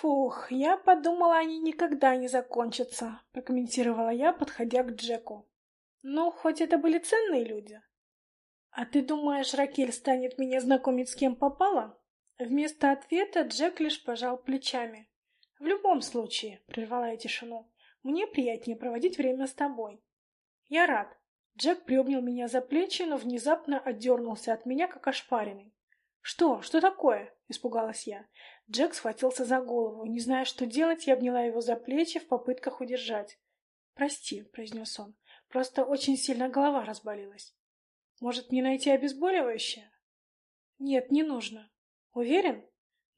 Фух, я подумала, они никогда не закончатся, прокомментировала я, подходя к Джеку. Ну, хоть это были ценные люди. А ты думаешь, Ракель станет меня знакомить с кем попало? Вместо ответа Джек лишь пожал плечами. В любом случае, прервала я тишину, мне приятнее проводить время с тобой. Я рад. Джек приобнял меня за плечи, но внезапно отдернулся от меня, как ошпаренный. «Что? Что такое?» — испугалась я. Джек схватился за голову. Не зная, что делать, я обняла его за плечи в попытках удержать. «Прости», — произнес он. «Просто очень сильно голова разболелась. Может, мне найти обезболивающее?» «Нет, не нужно». «Уверен?»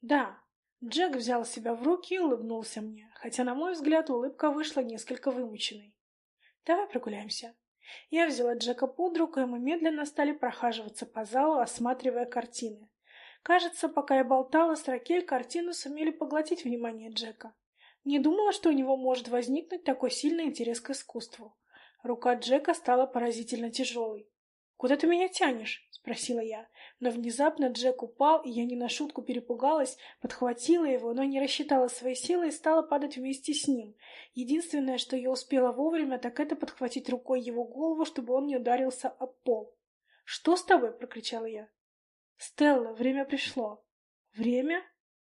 «Да». Джек взял себя в руки и улыбнулся мне, хотя, на мой взгляд, улыбка вышла несколько вымученной. «Давай прогуляемся». Я взяла Джека под руку, и мы медленно стали прохаживаться по залу, осматривая картины. Кажется, пока я болтала с Ракель, картины сумели поглотить внимание Джека. Не думала, что у него может возникнуть такой сильный интерес к искусству. Рука Джека стала поразительно тяжелой. «Куда ты меня тянешь?» — спросила я. Но внезапно Джек упал, и я не на шутку перепугалась, подхватила его, но не рассчитала свои силы и стала падать вместе с ним. Единственное, что я успела вовремя, так это подхватить рукой его голову, чтобы он не ударился об пол. «Что с тобой?» — прокричала я. «Стелла, время пришло». «Время?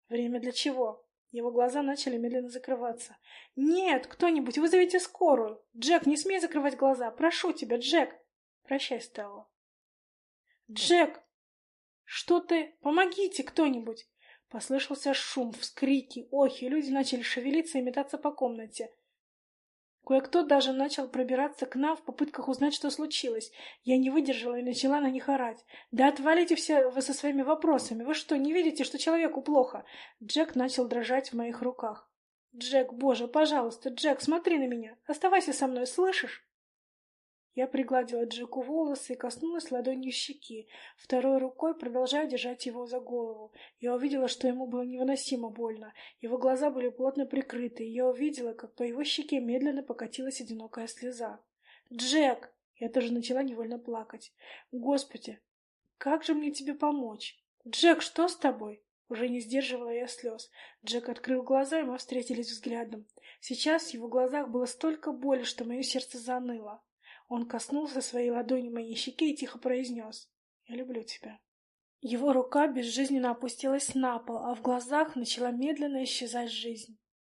Время для чего?» Его глаза начали медленно закрываться. «Нет, кто-нибудь, вызовите скорую! Джек, не смей закрывать глаза! Прошу тебя, Джек!» Прощай, Стелла. Джек! Что ты? Помогите кто-нибудь! Послышался шум, вскрики, охи, люди начали шевелиться и метаться по комнате. Кое-кто даже начал пробираться к нам в попытках узнать, что случилось. Я не выдержала и начала на них орать. «Да отвалите все вы со своими вопросами! Вы что, не видите, что человеку плохо?» Джек начал дрожать в моих руках. «Джек, боже, пожалуйста, Джек, смотри на меня! Оставайся со мной, слышишь?» Я пригладила Джеку волосы и коснулась ладонью щеки, второй рукой продолжая держать его за голову. Я увидела, что ему было невыносимо больно. Его глаза были плотно прикрыты, и я увидела, как по его щеке медленно покатилась одинокая слеза. «Джек!» Я тоже начала невольно плакать. «Господи, как же мне тебе помочь? Джек, что с тобой?» Уже не сдерживала я слез. Джек открыл глаза, и мы встретились взглядом. Сейчас в его глазах было столько боли, что мое сердце заныло. Он коснулся своей ладонью моей щеки и тихо произнес «Я люблю тебя». Его рука безжизненно опустилась на пол, а в глазах начала медленно исчезать жизнь.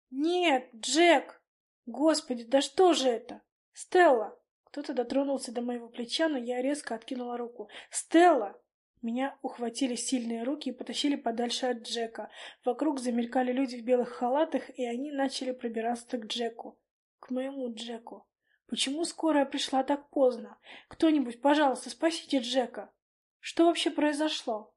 «Нет, Джек! Господи, да что же это? Стелла!» Кто-то дотронулся до моего плеча, но я резко откинула руку. «Стелла!» Меня ухватили сильные руки и потащили подальше от Джека. Вокруг замелькали люди в белых халатах, и они начали пробираться к Джеку. К моему Джеку. Почему скорая пришла так поздно? Кто-нибудь, пожалуйста, спасите Джека. Что вообще произошло?